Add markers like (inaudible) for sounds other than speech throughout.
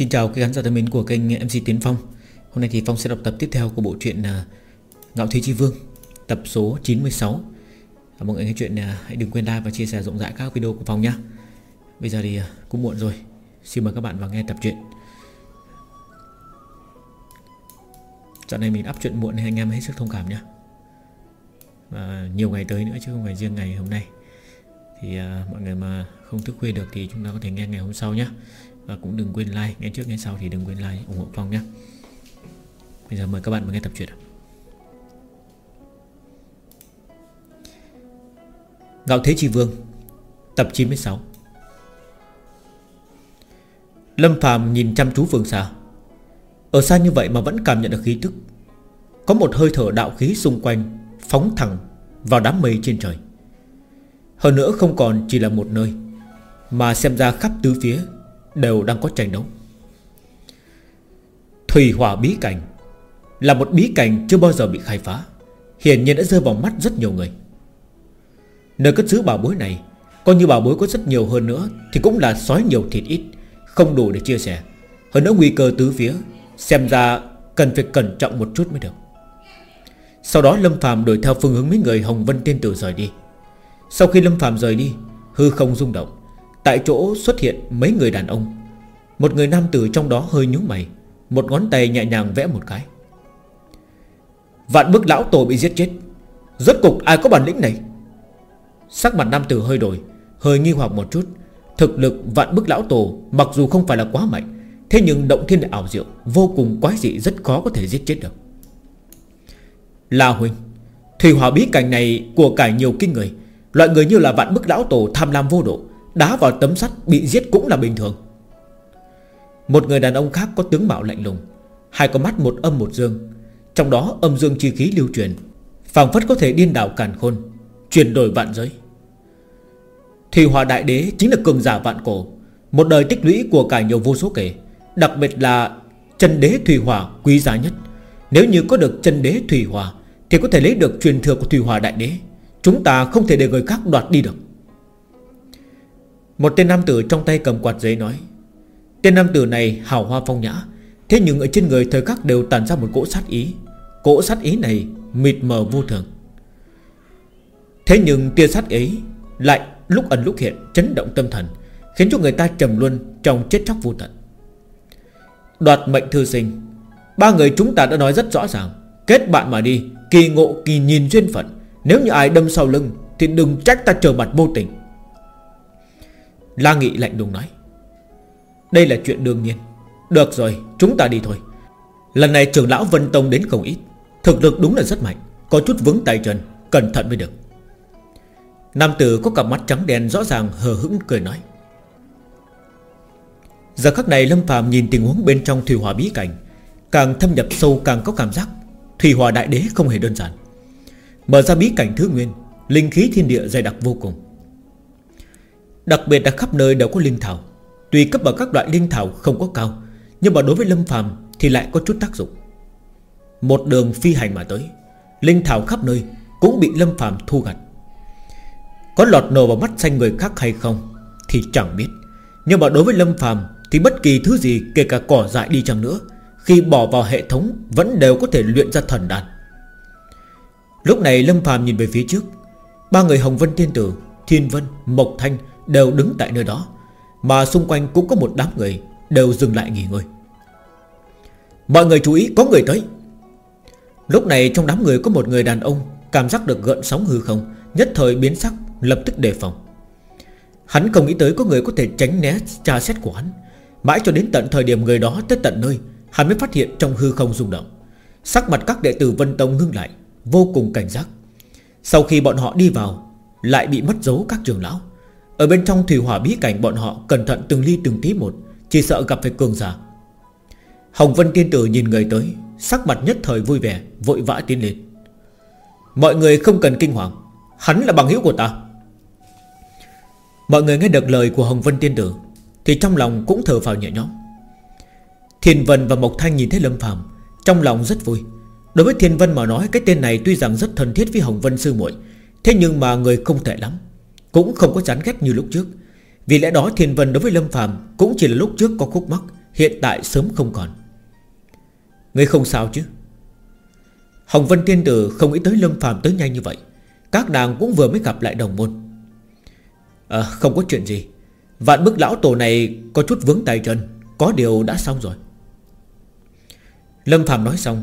Xin chào các khán giả thân mến của kênh MC Tiến Phong. Hôm nay thì Phong sẽ đọc tập tiếp theo của bộ truyện à, Ngạo Thế Chi Vương, Tập số 96 à, Mọi người nghe chuyện à, hãy đừng quên like và chia sẻ rộng rãi các video của Phong nhé Bây giờ thì cũng muộn rồi. Xin mời các bạn vào nghe tập truyện. Dạo này mình up chuyện muộn nên anh em hết sức thông cảm nhé Và nhiều ngày tới nữa chứ không phải riêng ngày hôm nay. Thì mọi người mà không thức khuya được thì chúng ta có thể nghe ngày hôm sau nhé và cũng đừng quên like. Nghe trước, nghe sau thì đừng quên like, ủng hộ Phong nhé. Bây giờ mời các bạn vào nghe tập truyện Gạo Thế Chi Vương, Tập 96 Lâm Phàm nhìn chăm chú phương xa Ở xa như vậy mà vẫn cảm nhận được khí tức. Có một hơi thở đạo khí xung quanh Phóng thẳng vào đám mây trên trời. Hơn nữa không còn chỉ là một nơi, Mà xem ra khắp tứ phía Đều đang có tranh đấu. Thủy hỏa bí cảnh Là một bí cảnh chưa bao giờ bị khai phá, Hiển nhiên đã rơi vào mắt rất nhiều người. Nơi cất giữ bảo bối này, Coi như bảo bối có rất nhiều hơn nữa Thì cũng là sói nhiều thịt ít, Không đủ để chia sẻ. Hơn nữa nguy cơ tứ phía, Xem ra cần phải cẩn trọng một chút mới được. Sau đó Lâm Phạm đổi theo phương hướng mấy người Hồng Vân Tiên Tử rời đi. Sau khi Lâm Phạm rời đi, Hư không rung động. Tại chỗ xuất hiện mấy người đàn ông. Một người nam tử trong đó hơi nhú mày, Một ngón tay nhẹ nhàng vẽ một cái. Vạn bức lão tổ bị giết chết. Rốt cục ai có bản lĩnh này? Sắc mặt nam tử hơi đổi, Hơi nghi hoặc một chút. Thực lực vạn bức lão tổ Mặc dù không phải là quá mạnh, Thế nhưng động thiên đại ảo diệu Vô cùng quái dị, rất khó có thể giết chết được. La huynh Thủy hỏa bí cảnh này của cải nhiều kinh người, Loại người như là vạn bức lão tổ tham lam vô độ Đá vào tấm sắt bị giết cũng là bình thường. Một người đàn ông khác có tướng mạo lạnh lùng, Hai con mắt một âm một dương, Trong đó âm dương chi khí lưu truyền, phảng phất có thể điên đảo càn khôn, Chuyển đổi vạn giới. Thủy hòa đại đế chính là cường giả vạn cổ, Một đời tích lũy của cả nhiều vô số kể, Đặc biệt là chân đế thủy hòa quý giá nhất. Nếu như có được chân đế thủy hòa Thì có thể lấy được truyền thừa của thủy hòa đại đế. Chúng ta không thể để người khác đoạt đi được một tên nam tử trong tay cầm quạt giấy nói, Tên nam tử này hào hoa phong nhã, Thế nhưng ở trên người thời khắc đều tàn ra một cỗ sát ý. Cỗ sát ý này mịt mờ vô thường. Thế nhưng tia sát ý Lại lúc ẩn lúc hiện Chấn động tâm thần, Khiến cho người ta trầm luân trong chết chóc vô tận. Đoạt mệnh thư sinh, Ba người chúng ta đã nói rất rõ ràng, Kết bạn mà đi, Kỳ ngộ kỳ nhìn duyên phận, Nếu như ai đâm sau lưng Thì đừng trách ta trở mặt vô tình. La Nghị lạnh lùng nói. Đây là chuyện đương nhiên. Được rồi, chúng ta đi thôi. Lần này trưởng lão Vân Tông đến không ít. Thực lực đúng là rất mạnh. Có chút vững tay chân, Cẩn thận mới được. Nam tử có cặp mắt trắng đen rõ ràng hờ hững cười nói. Giờ khắc này Lâm Phạm nhìn tình huống bên trong thủy Hòa bí cảnh, Càng thâm nhập sâu càng có cảm giác Thủy Hòa đại đế không hề đơn giản. Mở ra bí cảnh thứ nguyên, Linh khí thiên địa dày đặc vô cùng. Đặc biệt là khắp nơi đều có linh thảo. Tuy cấp bậc các loại linh thảo không có cao Nhưng mà đối với Lâm phàm Thì lại có chút tác dụng. Một đường phi hành mà tới Linh thảo khắp nơi cũng bị Lâm phàm thu gặt. Có lọt nổ vào mắt xanh người khác hay không Thì chẳng biết Nhưng mà đối với Lâm phàm Thì bất kỳ thứ gì kể cả cỏ dại đi chăng nữa Khi bỏ vào hệ thống Vẫn đều có thể luyện ra thần đàn Lúc này Lâm phàm nhìn về phía trước Ba người Hồng Vân thiên Tử Thiên Vân, Mộc Thanh Đều đứng tại nơi đó, Mà xung quanh cũng có một đám người Đều dừng lại nghỉ ngơi. Mọi người chú ý có người tới. Lúc này trong đám người có một người đàn ông Cảm giác được gợn sóng hư không, Nhất thời biến sắc, lập tức đề phòng. Hắn không nghĩ tới có người có thể tránh né tra xét của hắn. Mãi cho đến tận thời điểm người đó tới tận nơi, Hắn mới phát hiện trong hư không rung động. Sắc mặt các đệ tử Vân Tông ngưng lại, Vô cùng cảnh giác. Sau khi bọn họ đi vào, Lại bị mất dấu các trường lão ở bên trong thủy hỏa bí cảnh bọn họ Cẩn thận từng ly từng tí một, Chỉ sợ gặp phải cường giả. Hồng Vân Tiên Tử nhìn người tới, Sắc mặt nhất thời vui vẻ, Vội vã tiến lên. Mọi người không cần kinh hoàng, Hắn là bằng hữu của ta. Mọi người nghe được lời của Hồng Vân Tiên Tử, Thì trong lòng cũng thở phào nhẹ nhõm. Thiên Vân và Mộc Thanh nhìn thấy Lâm Phạm Trong lòng rất vui. Đối với Thiên Vân mà nói, Cái tên này tuy rằng rất thân thiết với Hồng Vân Sư muội, Thế nhưng mà người không tệ lắm cũng không có chán ghét như lúc trước. Vì lẽ đó Thiên Vân đối với Lâm Phàm Cũng chỉ là lúc trước có khúc mắc Hiện tại sớm không còn. Ngươi không sao chứ? Hồng Vân Tiên Tử không nghĩ tới Lâm Phàm tới nhanh như vậy. Các nàng cũng vừa mới gặp lại đồng môn. À, Không có chuyện gì. Vạn bức lão tổ này có chút vướng tay chân Có điều đã xong rồi. Lâm Phạm nói xong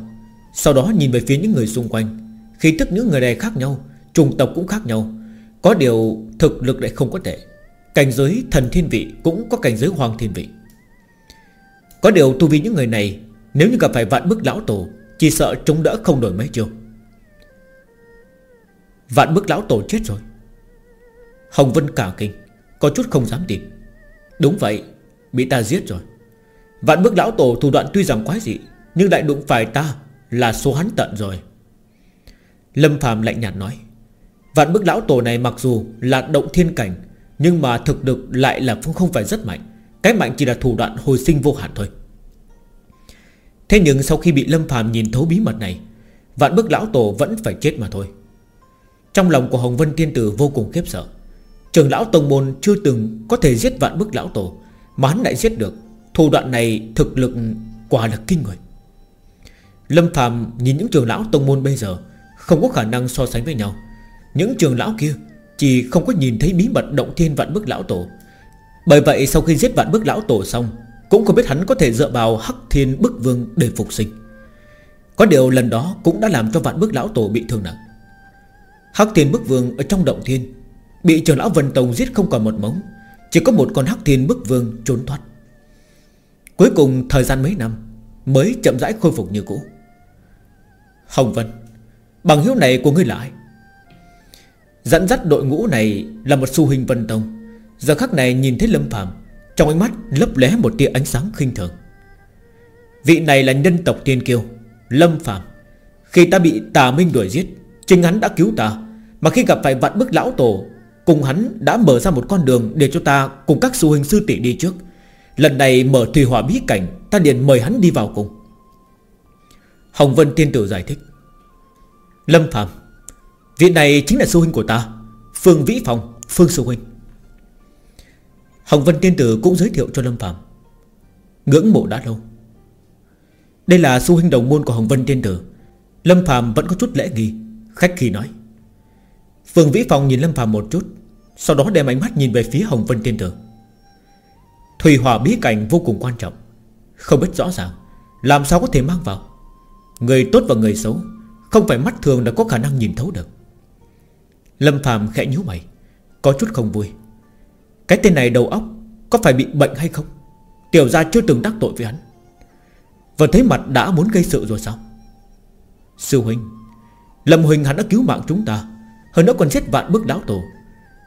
Sau đó nhìn về phía những người xung quanh. Khi tức những người này khác nhau Trùng tộc cũng khác nhau có điều thực lực lại không có thể Cảnh giới thần thiên vị cũng có cảnh giới hoàng thiên vị. Có điều tu vi những người này, Nếu như gặp phải vạn bức lão tổ, Chỉ sợ chúng đỡ không đổi mấy chiêu. Vạn bức lão tổ chết rồi. Hồng Vân cả kinh, Có chút không dám tin. Đúng vậy, Bị ta giết rồi. Vạn bức lão tổ thủ đoạn tuy rằng quái dị, Nhưng lại đụng phải ta Là số hắn tận rồi. Lâm phàm lạnh nhạt nói. Vạn bức lão tổ này mặc dù là động thiên cảnh, Nhưng mà thực lực lại là không phải rất mạnh. Cái mạnh chỉ là thủ đoạn hồi sinh vô hạn thôi. Thế nhưng sau khi bị Lâm phàm nhìn thấu bí mật này, Vạn bức lão tổ vẫn phải chết mà thôi. Trong lòng của Hồng Vân Tiên Tử vô cùng khiếp sợ. Trường lão Tông Môn chưa từng có thể giết vạn bức lão tổ, Mà hắn lại giết được. Thủ đoạn này thực lực quả là kinh người. Lâm phàm nhìn những trường lão Tông Môn bây giờ, Không có khả năng so sánh với nhau. Những trường lão kia Chỉ không có nhìn thấy bí mật động thiên vạn bức lão tổ. Bởi vậy sau khi giết vạn bức lão tổ xong, Cũng không biết hắn có thể dựa vào hắc thiên bức vương để phục sinh. Có điều lần đó cũng đã làm cho vạn bức lão tổ bị thương nặng. Hắc thiên bức vương ở trong động thiên, Bị trường lão Vân Tông giết không còn một mống, Chỉ có một con hắc thiên bức vương trốn thoát. Cuối cùng thời gian mấy năm Mới chậm rãi khôi phục như cũ. Hồng Vân, Bằng hiếu này của ngươi là ai? Dẫn dắt đội ngũ này Là một su hình Vân Tông Giờ khắc này nhìn thấy Lâm Phạm Trong ánh mắt lấp lé một tia ánh sáng khinh thường. Vị này là nhân tộc tiên kiêu, Lâm Phạm Khi ta bị tà minh đuổi giết, Chính hắn đã cứu ta. Mà khi gặp phải vạn bức lão tổ, Cùng hắn đã mở ra một con đường Để cho ta cùng các su hình sư tỷ đi trước. Lần này mở thủy hỏa bí cảnh, Ta liền mời hắn đi vào cùng. Hồng Vân Tiên Tử giải thích. Lâm Phạm Vị này chính là sư huynh của ta, Phương Vĩ Phong, Phương sư huynh. Hồng Vân Tiên Tử cũng giới thiệu cho Lâm Phạm Ngưỡng mộ đã lâu. Đây là sư huynh đồng môn của Hồng Vân Tiên Tử. Lâm Phạm vẫn có chút lễ nghi, Khách khi nói. Phương Vĩ Phong nhìn Lâm Phạm một chút, Sau đó đem ánh mắt nhìn về phía Hồng Vân Tiên Tử. Thủy hỏa bí cảnh vô cùng quan trọng, Không biết rõ ràng, Làm sao có thể mang vào. Người tốt và người xấu, Không phải mắt thường đã có khả năng nhìn thấu được. Lâm Phạm khẽ nhíu mày, Có chút không vui. Cái tên này đầu óc Có phải bị bệnh hay không? Tiểu gia chưa từng đắc tội với hắn. Vừa thấy mặt đã muốn gây sự rồi sao? Sư huynh, Lâm huynh hắn đã cứu mạng chúng ta, hơn nữa còn giết vạn bức đáo tổ.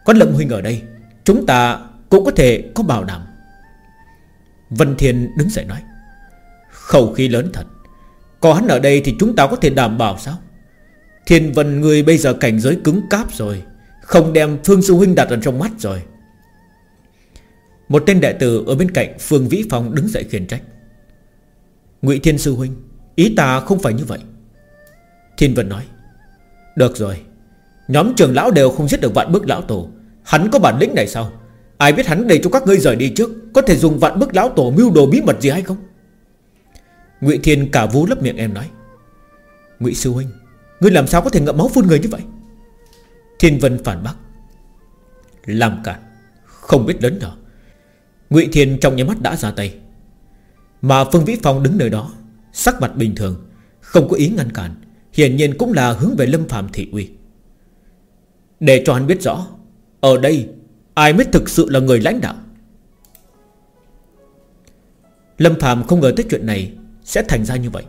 Có Lâm Huynh ở đây, Chúng ta cũng có thể có bảo đảm. Vân Thiên đứng dậy nói, Khẩu khí lớn thật, Có hắn ở đây thì chúng ta có thể đảm bảo sao? Thiên Vân người bây giờ cảnh giới cứng cáp rồi, Không đem Phương Sư Huynh đặt ở trong mắt rồi. Một tên đệ tử ở bên cạnh Phương Vĩ Phong đứng dậy khiển trách. Ngụy Thiên Sư Huynh, Ý ta không phải như vậy. Thiên Vân nói, Được rồi, Nhóm trường lão đều không giết được vạn bức lão tổ. Hắn có bản lĩnh này sao? Ai biết hắn để cho các ngươi rời đi trước, Có thể dùng vạn bức lão tổ mưu đồ bí mật gì hay không? Ngụy Thiên cả vú lấp miệng em nói, Ngụy Sư Huynh Ngươi làm sao có thể ngậm máu phun người như vậy? Thiên Vân phản bác. Làm cản Không biết lớn nhỏ Ngụy Thiên trong nhà mắt đã ra tay. Mà Phương Vĩ Phong đứng nơi đó, Sắc mặt bình thường, Không có ý ngăn cản, Hiển nhiên cũng là hướng về Lâm Phạm Thị Uy. Để cho hắn biết rõ, Ở đây, ai mới thực sự là người lãnh đạo? Lâm Phạm không ngờ tới chuyện này Sẽ thành ra như vậy.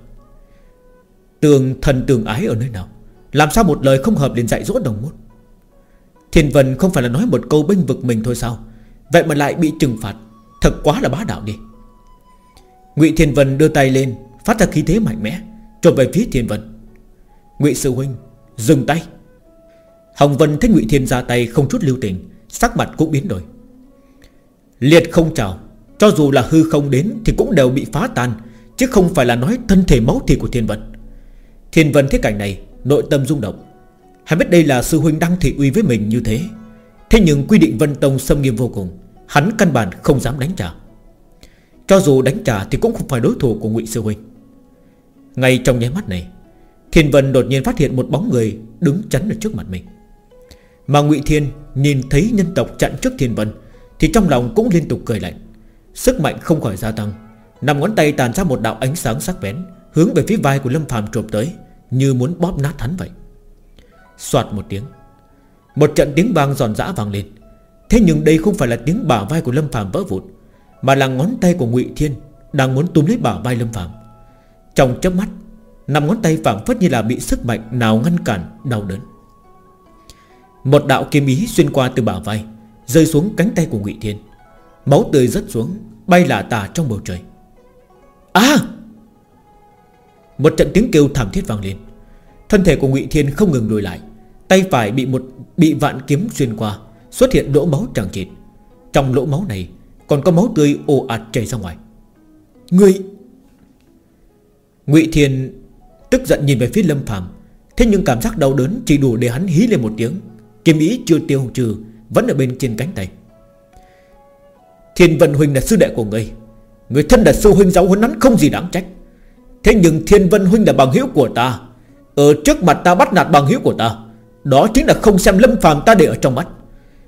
Tường thần tường ái ở nơi nào? Làm sao một lời không hợp liền dạy dỗ đồng môn? Thiên Vân không phải là nói một câu bênh vực mình thôi sao? Vậy mà lại bị trừng phạt. Thật quá là bá đạo đi. Ngụy Thiên Vân đưa tay lên, Phát ra khí thế mạnh mẽ, Trộm về phía Thiên Vân. Ngụy Sư Huynh, Dừng tay. Hồng Vân thấy Ngụy Thiên ra tay không chút lưu tình, Sắc mặt cũng biến đổi. Liệt không chào, Cho dù là hư không đến Thì cũng đều bị phá tan, Chứ không phải là nói thân thể máu thịt của Thiên Vân. Thiên Vân thấy cảnh này, Nội tâm rung động. Hắn biết đây là sư huynh đăng thị uy với mình như thế. Thế nhưng quy định Vân Tông xâm nghiêm vô cùng, Hắn căn bản không dám đánh trả. Cho dù đánh trả thì cũng không phải đối thủ của ngụy Sư Huynh. Ngay trong nháy mắt này, Thiên Vân đột nhiên phát hiện một bóng người Đứng chắn ở trước mặt mình. Mà ngụy Thiên nhìn thấy nhân tộc chặn trước Thiên Vân, Thì trong lòng cũng liên tục cười lạnh. Sức mạnh không khỏi gia tăng Nằm ngón tay tàn ra một đạo ánh sáng sắc bén Hướng về phía vai của Lâm Phàm trộm tới, Như muốn bóp nát hắn vậy. Xoạt một tiếng, Một trận tiếng vang giòn giã vang lên. Thế nhưng đây không phải là tiếng bả vai của Lâm Phàm vỡ vụn, Mà là ngón tay của ngụy Thiên Đang muốn túm lấy bả vai Lâm Phàm. Trong chớp mắt, Năm ngón tay phảng phất như là bị sức mạnh nào ngăn cản, đau đớn. Một đạo kiếm ý xuyên qua từ bả vai, Rơi xuống cánh tay của ngụy Thiên. Máu tươi rớt xuống, Bay lả tả trong bầu trời. À! Một trận tiếng kêu thảm thiết vang lên. Thân thể của ngụy Thiên không ngừng lùi lại, Tay phải bị một, bị vạn kiếm xuyên qua, Xuất hiện lỗ máu tràng trịt. Trong lỗ máu này Còn có máu tươi ồ ạt chảy ra ngoài. Người Ngụy Thiên Tức giận nhìn về phía Lâm Phàm, Thế nhưng cảm giác đau đớn chỉ đủ để hắn hí lên một tiếng, Kiếm ý chưa tiêu trừ, Vẫn ở bên trên cánh tay. Thiên Vân Huynh là sư đệ của ngươi, Người thân là sư huynh giáo huấn hắn không gì đáng trách. Thế nhưng Thiên Vân Huynh là bằng hữu của ta. Ở trước mặt ta bắt nạt bằng hữu của ta. Đó chính là không xem Lâm Phàm ta để ở trong mắt.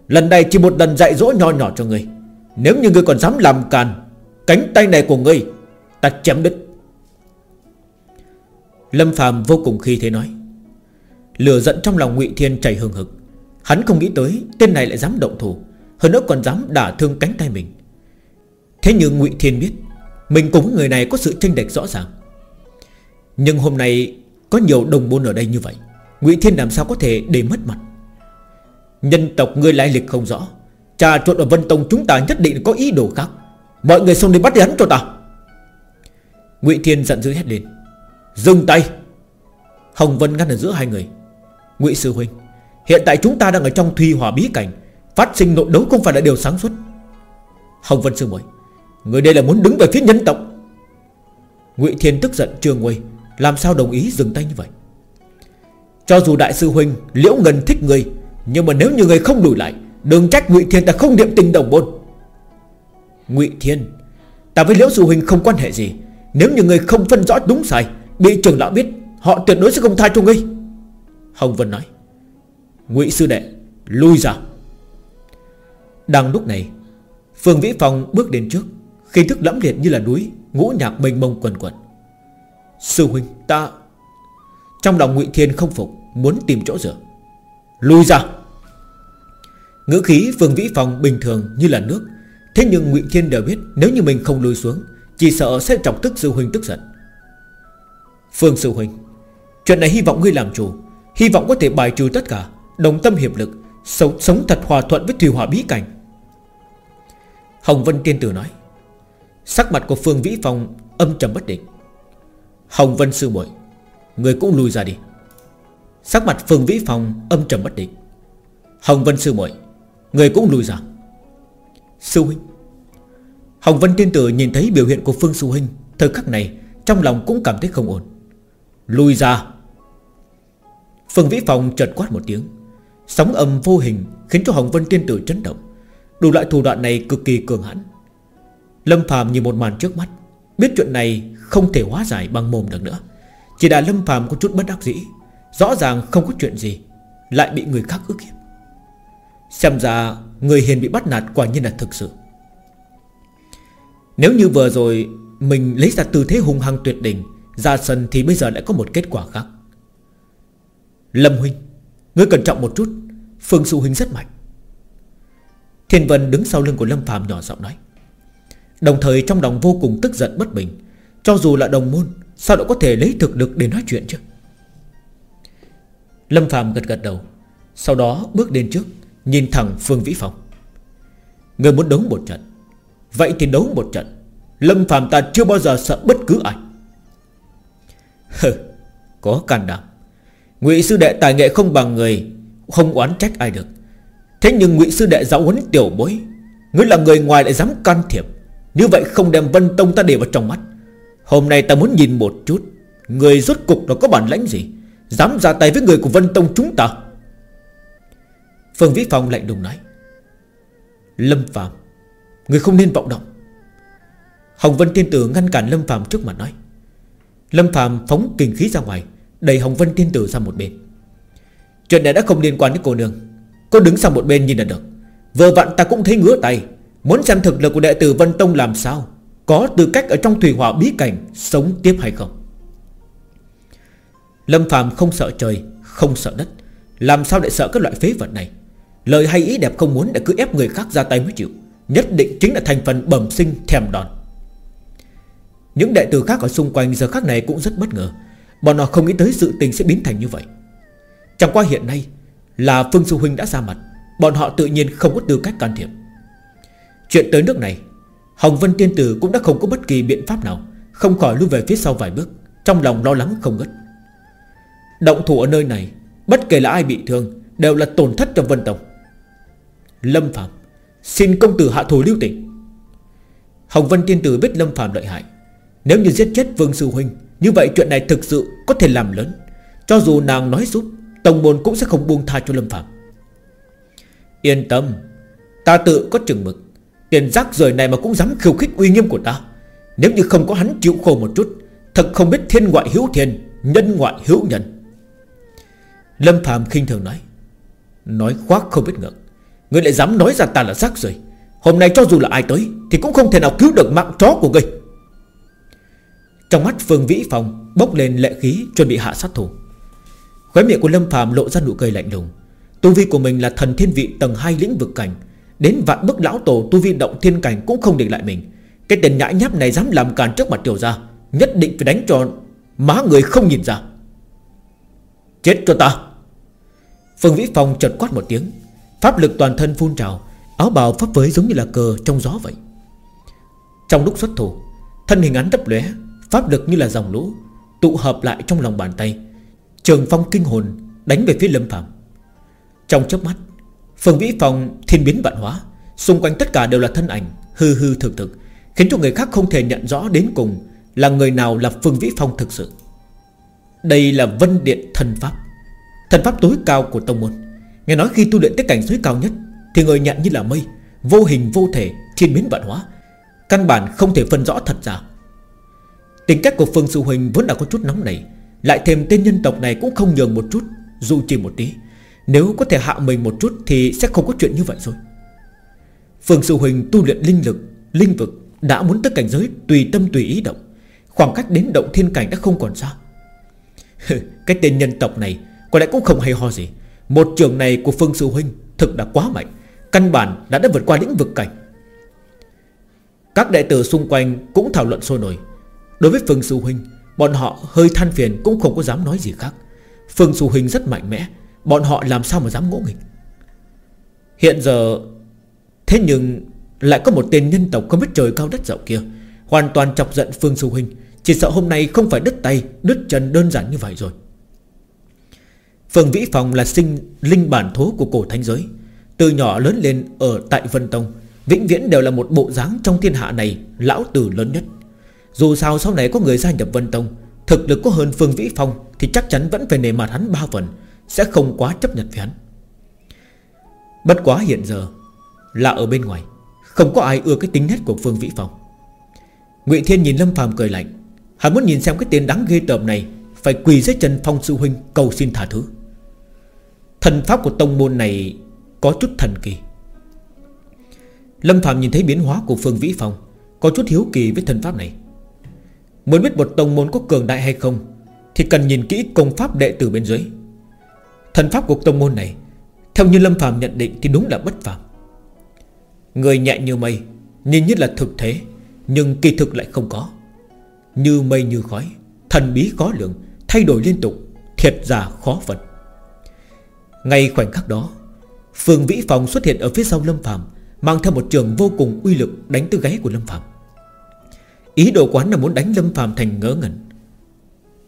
Lần này chỉ một lần dạy dỗ nho nhỏ cho ngươi. Nếu như ngươi còn dám làm càn, Cánh tay này của ngươi, Ta chém đứt. Lâm Phàm vô cùng khi thế nói. Lửa giận trong lòng ngụy Thiên chảy hừng hực. Hắn không nghĩ tới Tên này lại dám động thủ, Hơn nữa còn dám đả thương cánh tay mình. Thế nhưng ngụy Thiên biết, Mình cùng người này có sự tranh lệch rõ ràng. Nhưng hôm nay Có nhiều đồng môn ở đây như vậy, ngụy Thiên làm sao có thể để mất mặt? Nhân tộc ngươi lai lịch không rõ, Trà trộn ở Vân Tông chúng ta nhất định có ý đồ khác. Mọi người xông đi bắt hắn cho ta. Ngụy Thiên giận dữ hét lên. Dừng tay! Hồng Vân ngăn ở giữa hai người. Ngụy Sư Huynh, Hiện tại chúng ta đang ở trong Thuy Hòa Bí Cảnh, Phát sinh nội đấu không phải là điều sáng suốt. Hồng Vân Sư Muội, Người đây là muốn đứng về phía nhân tộc. Ngụy Thiên tức giận chưa nguôi. Làm sao đồng ý dừng tay như vậy? Cho dù Đại sư Huynh, Liễu Ngân thích người, Nhưng mà nếu như người không đuổi lại, Đừng trách Ngụy Thiên ta không niệm tình đồng môn. Ngụy Thiên, Ta với Liễu Sư Huynh không quan hệ gì. Nếu như người không phân rõ đúng sai, Bị trưởng lão biết, Họ tuyệt đối sẽ không tha cho ngươi. Hồng Vân nói. Ngụy sư đệ, lui ra. Đang lúc này, Phương Vĩ Phong bước đến trước, Khi thức lẫm liệt như là núi, Ngũ nhạc mênh mông quần quần. Sư huynh ta. Trong lòng ngụy Thiên không phục Muốn tìm chỗ dựa. Lui ra. Ngữ khí Phương Vĩ Phong bình thường như là nước. Thế nhưng ngụy Thiên đều biết Nếu như mình không lui xuống Chỉ sợ sẽ chọc tức sư huynh tức giận. Phương Sư Huynh Chuyện này hy vọng ngươi làm chủ. Hy vọng có thể bài trừ tất cả Đồng tâm hiệp lực Sống, sống thật hòa thuận với thủy hỏa bí cảnh. Hồng Vân Tiên Tử nói. Sắc mặt của Phương Vĩ Phong âm trầm bất định. Hồng Vân Sư muội, Người cũng lùi ra đi. Sắc mặt Phương Vĩ Phong âm trầm bất định. Hồng Vân Sư muội, Người cũng lùi ra. Sư Huynh. Hồng Vân Tiên Tử nhìn thấy biểu hiện của Phương Sư Huynh, Thời khắc này Trong lòng cũng cảm thấy không ổn. Lui ra. Phương Vĩ Phong chợt quát một tiếng. Sóng âm vô hình Khiến cho Hồng Vân Tiên Tử chấn động. Đủ loại thủ đoạn này cực kỳ cường hãn. Lâm Phạm nhìn một màn trước mắt Biết chuyện này không thể hóa giải bằng mồm được nữa. Chỉ là Lâm phàm có chút bất đắc dĩ, Rõ ràng không có chuyện gì, Lại bị người khác ức hiếp. Xem ra người hiền bị bắt nạt quả nhiên là thực sự. Nếu như vừa rồi Mình lấy ra tư thế hung hăng tuyệt đỉnh, ra sân thì bây giờ lại có một kết quả khác. Lâm Huynh, Ngươi cẩn trọng một chút, Phương Sư Huynh rất mạnh. Thiên Vân đứng sau lưng của Lâm Phàm nhỏ giọng nói. Đồng thời trong lòng vô cùng tức giận bất bình. Cho dù là đồng môn, Sao đã có thể lấy thực lực để nói chuyện chứ? Lâm Phàm gật gật đầu, Sau đó bước đến trước, Nhìn thẳng Phương Vĩ Phong. Người muốn đấu một trận, Vậy thì đấu một trận. Lâm Phàm ta chưa bao giờ sợ bất cứ ai. (laughs) Hừ, Có can đảm. Ngụy sư đệ tài nghệ không bằng người, Không oán trách ai được. Thế nhưng ngụy sư đệ giáo huấn tiểu bối, Ngươi là người ngoài lại dám can thiệp. Như vậy không đem Vân Tông ta để vào trong mắt. Hôm nay ta muốn nhìn một chút, Người rốt cục nó có bản lãnh gì? Dám ra tay với người của Vân Tông chúng ta? Phương Vĩ Phong lạnh đùng nói. Lâm Phạm Người không nên vọng động. Hồng Vân Tiên Tử ngăn cản Lâm Phạm trước mặt nói. Lâm Phạm phóng kinh khí ra ngoài, Đẩy Hồng Vân Tiên Tử ra một bên. Chuyện này đã không liên quan đến cô nương. Cô đứng sang một bên nhìn là được. Vừa vặn ta cũng thấy ngứa tay. Muốn xem thực lực của đệ tử Vân Tông làm sao, Có tư cách ở trong thủy hỏa bí cảnh Sống tiếp hay không? Lâm Phạm không sợ trời, Không sợ đất. Làm sao để sợ các loại phế vật này? Lời hay ý đẹp không muốn để cứ ép người khác ra tay mới chịu. Nhất định chính là thành phần bẩm sinh thèm đòn. Những đệ tử khác ở xung quanh giờ khác này cũng rất bất ngờ. Bọn họ không nghĩ tới sự tình sẽ biến thành như vậy. Chẳng qua hiện nay Là Phương Sư Huynh đã ra mặt. Bọn họ tự nhiên không có tư cách can thiệp. Chuyện tới nước này, Hồng Vân Tiên Tử cũng đã không có bất kỳ biện pháp nào, Không khỏi lưu về phía sau vài bước, Trong lòng lo lắng không ngất Động thủ ở nơi này, Bất kể là ai bị thương, Đều là tổn thất cho Vân Tông. Lâm Phạm Xin công tử hạ thủ lưu tình. Hồng Vân Tiên Tử biết Lâm Phạm lợi hại. Nếu như giết chết Vương Sư Huynh, Như vậy chuyện này thực sự có thể làm lớn. Cho dù nàng nói giúp Tổng môn cũng sẽ không buông tha cho Lâm Phạm Yên tâm, Ta tự có chừng mực. Tiền rác rời này mà cũng dám khiêu khích uy nghiêm của ta. Nếu như không có hắn chịu khổ một chút, Thật không biết thiên ngoại hữu thiên Nhân ngoại hữu nhân. Lâm Phạm khinh thường nói Nói khoác không biết ngượng. Ngươi lại dám nói ra ta là rác rời. Hôm nay cho dù là ai tới, Thì cũng không thể nào cứu được mạng chó của ngươi. Trong mắt Phương Vĩ Phong Bốc lên lệ khí chuẩn bị hạ sát thủ. Khóe miệng của Lâm Phạm lộ ra nụ cười lạnh lùng. Tu vi của mình là thần thiên vị tầng 2 lĩnh vực cảnh Đến vạn bức lão tổ tu vi động thiên cảnh Cũng không địch lại mình. Cái tên nhãi nháp này dám làm càn trước mặt tiểu gia, Nhất định phải đánh cho Má người không nhìn ra. Chết cho ta! Phương Vĩ Phong chợt quát một tiếng. Pháp lực toàn thân phun trào, Áo bào pháp với giống như là cờ trong gió vậy. Trong lúc xuất thủ, Thân hình án đấp lóe, Pháp lực như là dòng lũ, Tụ hợp lại trong lòng bàn tay. Trường phong kinh hồn Đánh về phía lâm phạm Trong chớp mắt Phương Vĩ Phong, thiên biến vạn hóa. Xung quanh tất cả đều là thân ảnh, Hư hư thực thực, Khiến cho người khác không thể nhận rõ đến cùng Là người nào là Phương Vĩ Phong thực sự. Đây là Vân Điện Thần Pháp. Thần Pháp tối cao của Tông Môn. Nghe nói khi tu luyện tới cảnh giới cao nhất, Thì người nhận như là mây, Vô hình, vô thể, thiên biến vạn hóa. Căn bản không thể phân rõ thật giả Tính cách của Phương Sư Huỳnh vốn đã có chút nóng nảy, Lại thêm tên nhân tộc này cũng không nhường một chút, Dù chỉ một tí. Nếu có thể hạ mình một chút Thì sẽ không có chuyện như vậy rồi. Phương Sư Huỳnh tu luyện linh lực, Linh vực đã muốn tới cảnh giới Tùy tâm tùy ý động. Khoảng cách đến động thiên cảnh đã không còn xa. Cái tên nhân tộc này Có lẽ cũng không hay ho gì. Một trường này của Phương Sư Huynh Thực đã quá mạnh, Căn bản đã đã vượt qua lĩnh vực cảnh. Các đệ tử xung quanh cũng thảo luận sôi nổi. Đối với Phương Sư Huynh, Bọn họ hơi than phiền cũng không có dám nói gì khác. Phương Sư Huynh rất mạnh mẽ Bọn họ làm sao mà dám ngỗ nghịch? Hiện giờ, Thế nhưng Lại có một tên nhân tộc không biết trời cao đất rộng kia, Hoàn toàn chọc giận Phương Sư Huynh, Chỉ sợ hôm nay không phải đứt tay, Đứt chân đơn giản như vậy rồi. Phương Vĩ Phòng là sinh linh bản thố của cổ thánh giới, Từ nhỏ lớn lên ở tại Vân Tông, Vĩnh viễn đều là một bộ dáng trong thiên hạ này Lão tử lớn nhất. Dù sao sau này có người gia nhập Vân Tông, Thực lực có hơn Phương Vĩ Phong Thì chắc chắn vẫn phải nề mặt hắn ba phần sẽ không quá chấp nhận với hắn. Bất quá hiện giờ, Là ở bên ngoài, Không có ai ưa cái tính nét của Phương Vĩ Phong. Ngụy Thiên nhìn Lâm Phàm cười lạnh, Hắn muốn nhìn xem cái tên đáng ghê tởm này Phải quỳ dưới chân Phong Sư Huynh cầu xin thả thứ. Thần pháp của tông môn này Có chút thần kỳ. Lâm Phạm nhìn thấy biến hóa của Phương Vĩ Phong, Có chút hiếu kỳ với thần pháp này. Muốn biết một tông môn có cường đại hay không, Thì cần nhìn kỹ công pháp đệ tử bên dưới. Thần pháp của tông môn này, Theo như Lâm phàm nhận định thì đúng là bất phàm. Người nhẹ như mây, Nhìn nhất là thực thế, Nhưng kỳ thực lại không có. Như mây như khói, Thần bí khó lường, Thay đổi liên tục, Thiệt giả khó phân. Ngay khoảnh khắc đó, Phương Vĩ Phong xuất hiện ở phía sau Lâm phàm, Mang theo một trường vô cùng uy lực Đánh từ gáy của Lâm phàm. Ý đồ quán là muốn đánh Lâm phàm thành ngớ ngẩn.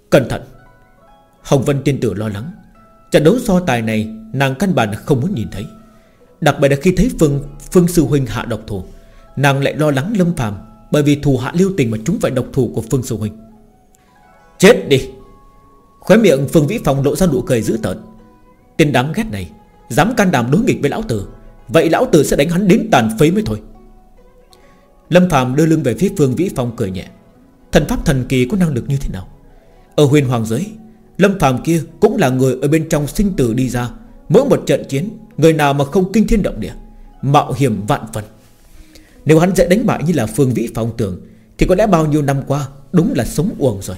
Cẩn thận! Hồng Vân tiên tử lo lắng. Trận đấu so tài này, nàng căn bản không muốn nhìn thấy. Đặc biệt là khi thấy Phương Phương Sư Huynh hạ độc thủ, Nàng lại lo lắng Lâm Phạm Bởi vì thù hạ lưu tình mà chúng phải độc thủ của Phương Sư Huynh. Chết đi! Khóe miệng Phương Vĩ Phong lộ ra nụ cười dữ tợn. Tên đáng ghét này, Dám can đảm đối nghịch với lão tử, Vậy lão tử sẽ đánh hắn đến tàn phế mới thôi. Lâm Phạm đưa lưng về phía Phương Vĩ Phong cười nhẹ. Thần pháp thần kỳ có năng lực như thế nào? Ở huyền hoàng giới Lâm Phàm kia cũng là người ở bên trong sinh tử đi ra. Mỗi một trận chiến, Người nào mà không kinh thiên động địa, Mạo hiểm vạn phần. Nếu hắn dễ đánh bại như là Phương Vĩ Phong tưởng, Thì có lẽ bao nhiêu năm qua, Đúng là sống uổng rồi.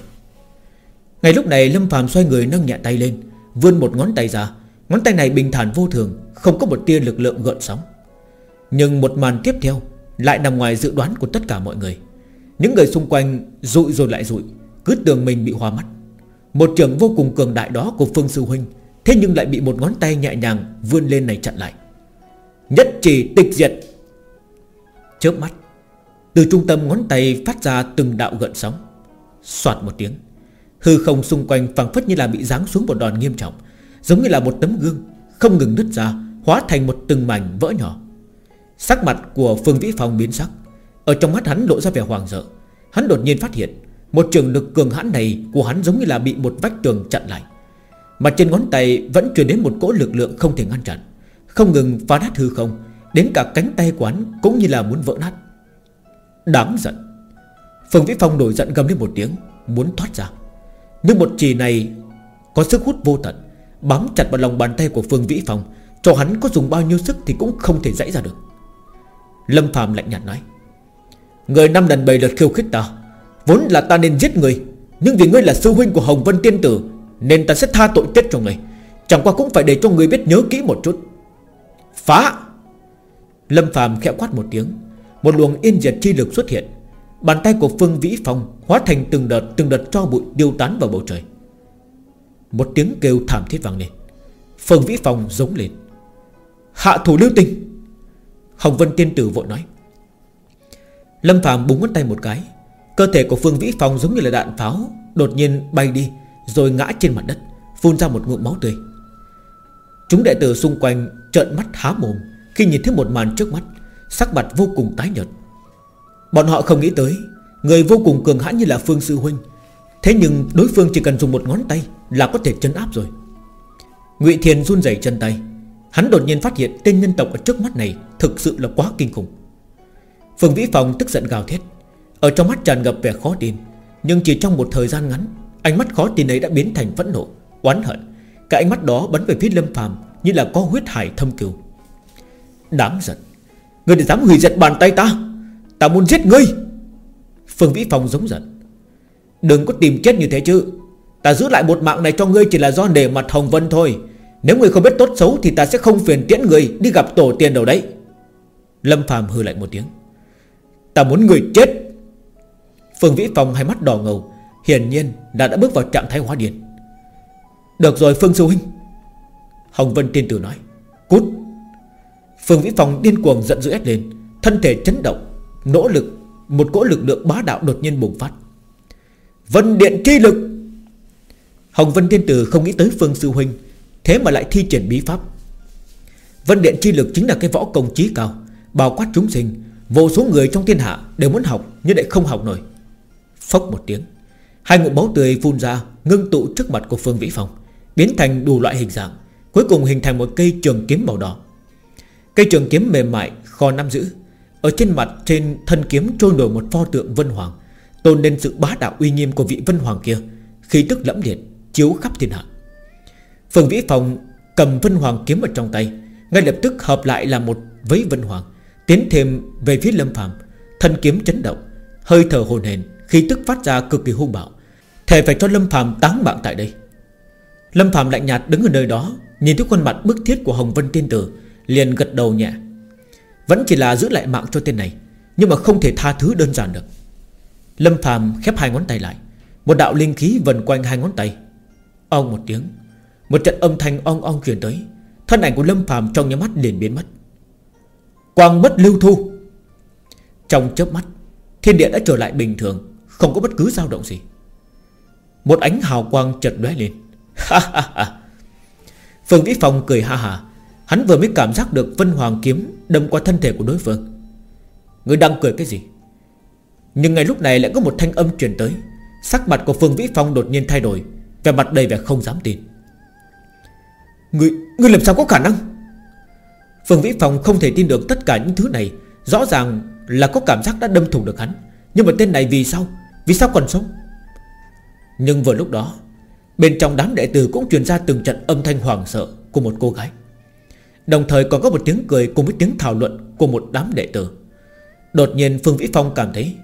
Ngay lúc này, Lâm Phàm xoay người nâng nhẹ tay lên, Vươn một ngón tay ra. Ngón tay này bình thản vô thường, Không có một tia lực lượng gợn sóng. Nhưng một màn tiếp theo Lại nằm ngoài dự đoán của tất cả mọi người. Những người xung quanh rụi rồi lại rụi, Cứ tưởng mình bị hoa mắt. Một trường vô cùng cường đại đó của Phương Sư Huynh, Thế nhưng lại bị một ngón tay nhẹ nhàng Vươn lên này chặn lại. Nhất chỉ tịch diệt. Chớp mắt, Từ trung tâm ngón tay phát ra từng đạo gợn sóng. Xoạt một tiếng, Hư không xung quanh phẳng phất như là bị giáng xuống một đòn nghiêm trọng, Giống như là một tấm gương Không ngừng nứt ra, Hóa thành một từng mảnh vỡ nhỏ. Sắc mặt của Phương Vĩ Phong biến sắc, Ở trong mắt hắn lộ ra vẻ hoàng sợ. Hắn đột nhiên phát hiện một trường lực cường hãn này của hắn giống như là bị một vách tường chặn lại. Mà trên ngón tay vẫn truyền đến một cỗ lực lượng không thể ngăn chặn. Không ngừng phá nát hư không, Đến cả cánh tay của hắn cũng như là muốn vỡ nát. Đáng giận. Phương Vĩ Phong nổi giận gầm lên một tiếng, Muốn thoát ra. Nhưng một chỉ này Có sức hút vô tận, Bám chặt vào lòng bàn tay của Phương Vĩ Phong, Cho hắn có dùng bao nhiêu sức thì cũng không thể dãy ra được. Lâm Phạm lạnh nhạt nói, Người năm lần bảy lượt khiêu khích ta Vốn là ta nên giết người, Nhưng vì ngươi là sư huynh của Hồng Vân Tiên Tử, Nên ta sẽ tha tội chết cho ngươi. Chẳng qua cũng phải để cho người biết nhớ kỹ một chút. Phá! Lâm Phạm khẽ quát một tiếng. Một luồng yên diệt chi lực xuất hiện. Bàn tay của Phương Vĩ Phong Hóa thành từng đợt từng đợt cho bụi điêu tán vào bầu trời. Một tiếng kêu thảm thiết vang lên. Phương Vĩ Phong giống lên. Hạ thủ lưu tình! Hồng Vân Tiên Tử vội nói. Lâm Phạm búng ngón tay một cái. Cơ thể của Phương Vĩ Phong giống như là đạn pháo, Đột nhiên bay đi, Rồi ngã trên mặt đất, Phun ra một ngụm máu tươi. Chúng đệ tử xung quanh trợn mắt há mồm Khi nhìn thấy một màn trước mắt, Sắc mặt vô cùng tái nhợt. Bọn họ không nghĩ tới, Người vô cùng cường hãn như là Phương Sư Huynh, Thế nhưng đối phương chỉ cần dùng một ngón tay Là có thể chân áp rồi. Ngụy Thiền run rẩy chân tay, Hắn đột nhiên phát hiện tên nhân tộc ở trước mắt này Thực sự là quá kinh khủng. Phương Vĩ Phong tức giận gào thét ở trong mắt tràn ngập vẻ khó tin, Nhưng chỉ trong một thời gian ngắn, Ánh mắt khó tin ấy đã biến thành phẫn nộ, Oán hận. Cái ánh mắt đó bắn về phía Lâm Phàm Như là có huyết hải thâm cừu. Đáng giận, Người để dám hủy diệt bàn tay ta Ta muốn giết ngươi. Phương Vĩ Phong giống giận, Đừng có tìm chết như thế chứ, Ta giữ lại một mạng này cho ngươi chỉ là do nề mặt Hồng Vân thôi. Nếu ngươi không biết tốt xấu Thì ta sẽ không phiền tiễn người đi gặp tổ tiên đầu đấy. Lâm Phàm hư lại một tiếng, Ta muốn người chết. Phương Vĩ Phong hai mắt đỏ ngầu, Hiển nhiên đã đã bước vào trạng thái hóa điên. Được rồi, Phương Sư Huynh. Hồng Vân tiên tử nói. Cút. Phương Vĩ Phong điên cuồng giận dữ ép lên, Thân thể chấn động, Nỗ lực, Một cỗ lực lượng bá đạo đột nhiên bùng phát. Vân Điện chi lực! Hồng Vân Tiên Tử không nghĩ tới Phương Sư Huynh, Thế mà lại thi triển bí pháp. Vân Điện chi lực chính là cái võ công trí cao, Bao quát chúng sinh, Vô số người trong thiên hạ đều muốn học Nhưng lại không học nổi. Phốc một tiếng. Hai ngụm máu tươi phun ra, Ngưng tụ trước mặt của Phương Vĩ Phong, Biến thành đủ loại hình dạng, Cuối cùng hình thành một cây trường kiếm màu đỏ. Cây trường kiếm mềm mại, kho nắm giữ. Ở trên mặt, trên thân kiếm trôi nổi một pho tượng Vân Hoàng, Tôn lên sự bá đạo uy nghiêm của vị Vân Hoàng kia Khi tức lẫm liệt, Chiếu khắp thiên hạ. Phương Vĩ Phong cầm Vân Hoàng kiếm ở trong tay, Ngay lập tức hợp lại là một với Vân Hoàng, Tiến thêm về phía Lâm Phạm Thân kiếm chấn động, Hơi thở hồn hền khi tức phát ra cực kỳ hung bạo. Thề phải cho Lâm Phạm táng mạng tại đây. Lâm Phạm lạnh nhạt đứng ở nơi đó, Nhìn thấy khuôn mặt bức thiết của Hồng Vân Tiên Tử, Liền gật đầu nhẹ. Vẫn chỉ là giữ lại mạng cho tên này, Nhưng mà không thể tha thứ đơn giản được. Lâm Phạm khép hai ngón tay lại. Một đạo linh khí vần quanh hai ngón tay. Ông một tiếng. Một trận âm thanh ong ong truyền tới. Thân ảnh của Lâm Phạm trong nhắm mắt liền biến mất. Quang bất lưu thu. Trong chớp mắt, Thiên địa đã trở lại bình thường. Không có bất cứ dao động gì. Một ánh hào quang chợt lóe lên. Ha ha ha. Phương Vĩ Phong cười ha ha Hắn vừa mới cảm giác được Vân Hoàng kiếm Đâm qua thân thể của đối phương. Người đang cười cái gì? Nhưng ngay lúc này lại có một thanh âm truyền tới. Sắc mặt của Phương Vĩ Phong đột nhiên thay đổi. Về mặt đầy vẻ không dám tin. Người, người làm sao có khả năng? Phương Vĩ Phong không thể tin được tất cả những thứ này. Rõ ràng là có cảm giác đã đâm thủng được hắn. Nhưng mà tên này vì sao? Vì sao còn sống? Nhưng vừa lúc đó Bên trong đám đệ tử cũng truyền ra từng trận âm thanh hoàng sợ Của một cô gái. Đồng thời còn có một tiếng cười cùng với tiếng thảo luận Của một đám đệ tử. Đột nhiên Phương Vĩ Phong cảm thấy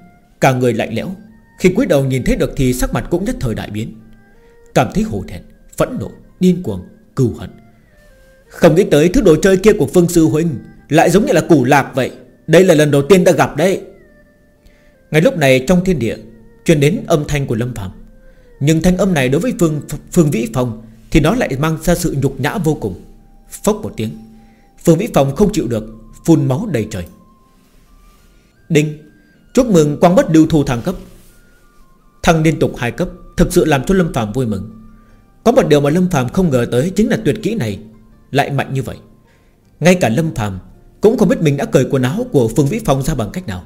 Cả người lạnh lẽo. Khi cúi đầu nhìn thấy được thì sắc mặt cũng nhất thời đại biến. Cảm thấy hổ thẹn Phẫn nộ, điên cuồng, cừu hận. Không nghĩ tới thứ đồ chơi kia của Phương Sư Huynh Lại giống như là củ lạc vậy. Đây là lần đầu tiên ta gặp đấy. Ngay lúc này trong thiên địa Truyền đến âm thanh của Lâm Phạm Nhưng thanh âm này đối với Phương, Phương Vĩ Phong Thì nó lại mang ra sự nhục nhã vô cùng. Phốc một tiếng Phương Vĩ Phong không chịu được Phun máu đầy trời. Đinh Chúc mừng quang bất lưu thu thăng cấp. Thăng liên tục hai cấp Thực sự làm cho Lâm Phạm vui mừng. Có một điều mà Lâm Phạm không ngờ tới Chính là tuyệt kỹ này Lại mạnh như vậy. Ngay cả Lâm Phạm Cũng không biết mình đã cởi quần áo của Phương Vĩ Phong ra bằng cách nào.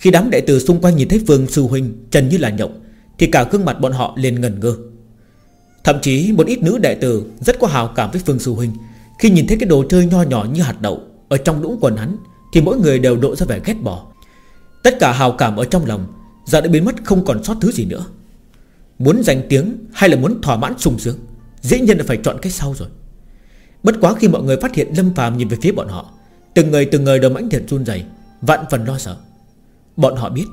Khi đám đệ tử xung quanh nhìn thấy Phương Sư Huynh Trần như là nhộng Thì cả gương mặt bọn họ liền ngần ngơ. Thậm chí một ít nữ đệ tử Rất có hào cảm với Phương Sư Huynh. Khi nhìn thấy cái đồ chơi nho nhỏ như hạt đậu Ở trong đũng quần hắn Thì mỗi người đều độ ra vẻ ghét bỏ. Tất cả hào cảm ở trong lòng Giờ đã biến mất không còn sót thứ gì nữa. Muốn danh tiếng hay là muốn thỏa mãn sung sướng Dĩ nhiên là phải chọn cách sau rồi. Bất quá khi mọi người phát hiện Lâm phàm nhìn về phía bọn họ Từng người từng người đều mãnh thiệt run rẩy, Vạn phần lo sợ. Bọn họ biết,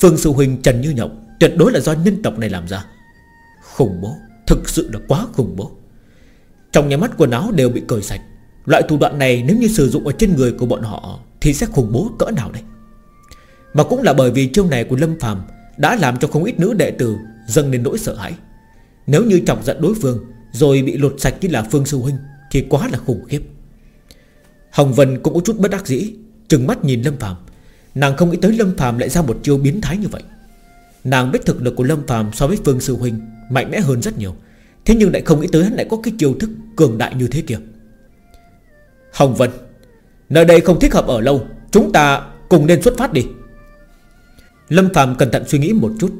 Phương Sư Huynh, Trần Như Nhộng Tuyệt đối là do nhân tộc này làm ra. Khủng bố, Thực sự là quá khủng bố. Trong nhà mắt quần áo đều bị cởi sạch. Loại thủ đoạn này nếu như sử dụng ở trên người của bọn họ Thì sẽ khủng bố cỡ nào đây? Mà cũng là bởi vì chiêu này của Lâm Phàm Đã làm cho không ít nữ đệ tử Dâng lên nỗi sợ hãi. Nếu như chọc giận đối phương Rồi bị lột sạch như là Phương Sư Huynh Thì quá là khủng khiếp. Hồng Vân cũng có chút bất đắc dĩ, Trừng mắt nhìn Lâm Phàm. Nàng không nghĩ tới Lâm Phàm lại ra một chiêu biến thái như vậy. Nàng biết thực lực của Lâm Phàm so với Phương Sư Huynh Mạnh mẽ hơn rất nhiều, Thế nhưng lại không nghĩ tới hắn lại có cái chiêu thức cường đại như thế kia. Hồng Vân, Nơi đây không thích hợp ở lâu, Chúng ta cùng nên xuất phát đi. Lâm Phạm cẩn thận suy nghĩ một chút,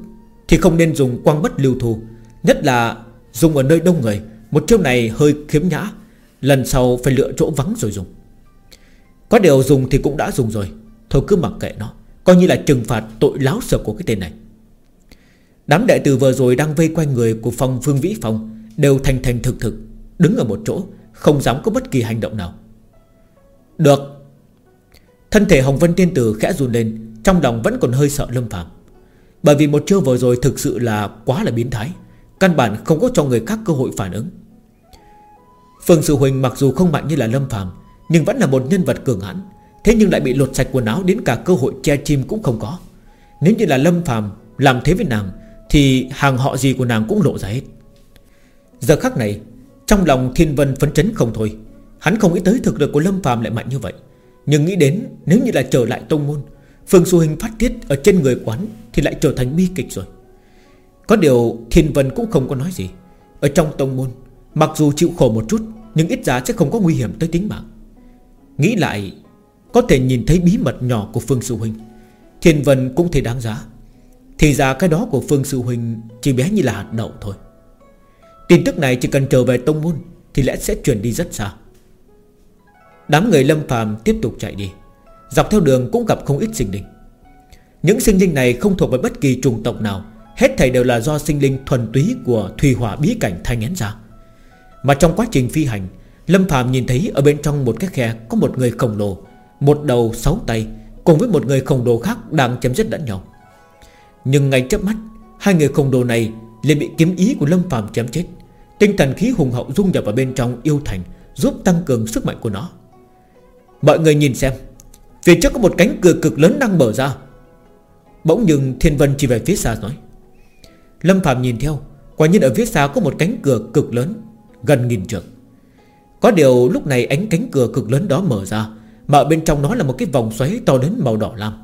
Thì không nên dùng quang bất lưu thù, Nhất là dùng ở nơi đông người. Một chiêu này hơi khiếm nhã, Lần sau phải lựa chỗ vắng rồi dùng. Có điều dùng thì cũng đã dùng rồi Thôi cứ mặc kệ nó. Coi như là trừng phạt tội láo sợ của cái tên này. Đám đệ tử vừa rồi đang vây quanh người của phòng Phương Vĩ Phong, Đều thành thành thực thực, Đứng ở một chỗ, Không dám có bất kỳ hành động nào. Được. Thân thể Hồng Vân Tiên Tử khẽ run lên, Trong lòng vẫn còn hơi sợ Lâm Phạm Bởi vì một chiêu vừa rồi thực sự là quá là biến thái, Căn bản không có cho người khác cơ hội phản ứng. Phương Sư Huỳnh mặc dù không mạnh như là Lâm Phạm Nhưng vẫn là một nhân vật cường hãn Thế nhưng lại bị lột sạch quần áo Đến cả cơ hội che chim cũng không có. Nếu như là Lâm phàm làm thế với nàng, Thì hàng họ gì của nàng cũng lộ ra hết. Giờ khắc này, Trong lòng Thiên Vân phấn chấn không thôi. Hắn không nghĩ tới thực lực của Lâm phàm lại mạnh như vậy. Nhưng nghĩ đến nếu như là trở lại tông môn, Phương Xu Hình phát tiết ở trên người quán Thì lại trở thành bi kịch rồi. Có điều Thiên Vân cũng không có nói gì. Ở trong tông môn, Mặc dù chịu khổ một chút, Nhưng ít ra sẽ không có nguy hiểm tới tính mạng. Nghĩ lại có thể nhìn thấy bí mật nhỏ của Phương Sư Huynh. Thiên Vân cũng thấy đáng giá. Thì ra cái đó của Phương Sư Huynh Chỉ bé như là hạt đậu thôi. Tin tức này chỉ cần trở về tông môn Thì lẽ sẽ truyền đi rất xa. Đám người lâm phàm tiếp tục chạy đi. Dọc theo đường cũng gặp không ít sinh linh. Những sinh linh này không thuộc về bất kỳ trùng tộc nào. Hết thảy đều là do sinh linh thuần túy Của thủy hỏa bí cảnh thanh ngén ra. Mà trong quá trình phi hành, Lâm phàm nhìn thấy ở bên trong một cái khe Có một người khổng lồ một đầu sáu tay, Cùng với một người khổng đồ khác đang chém giết lẫn nhau. Nhưng ngay chớp mắt, Hai người khổng đồ này liền bị kiếm ý của Lâm phàm chém chết. Tinh thần khí hùng hậu dung nhập vào bên trong yêu thành, Giúp tăng cường sức mạnh của nó. Mọi người nhìn xem, Phía trước có một cánh cửa cực lớn đang mở ra. Bỗng nhưng Thiên Vân chỉ về phía xa nói. Lâm Phạm nhìn theo, Quả nhiên ở phía xa có một cánh cửa cực lớn, Gần nghìn trượng. Có điều lúc này ánh cánh cửa cực lớn đó mở ra mà ở bên trong nó là một cái vòng xoáy to đến màu đỏ lam.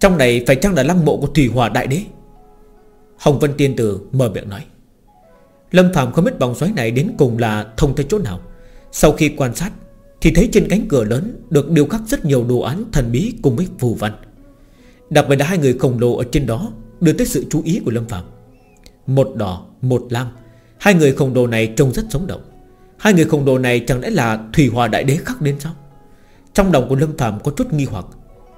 Trong này phải chăng là lăng mộ của Thủy Hòa Đại Đế? Hồng Vân Tiên Tử mở miệng nói. Lâm Phạm không biết vòng xoáy này đến cùng là thông tới chỗ nào. Sau khi quan sát Thì thấy trên cánh cửa lớn Được điêu khắc rất nhiều đồ án thần bí cùng với phù văn. Đặc biệt là hai người khổng lồ ở trên đó Đưa tới sự chú ý của Lâm Phạm Một đỏ, một lam. Hai người khổng lồ này trông rất sống động. Hai người khổng lồ này chẳng lẽ là Thủy Hòa Đại Đế khắc đến sao? Trong lòng của Lâm Phạm có chút nghi hoặc.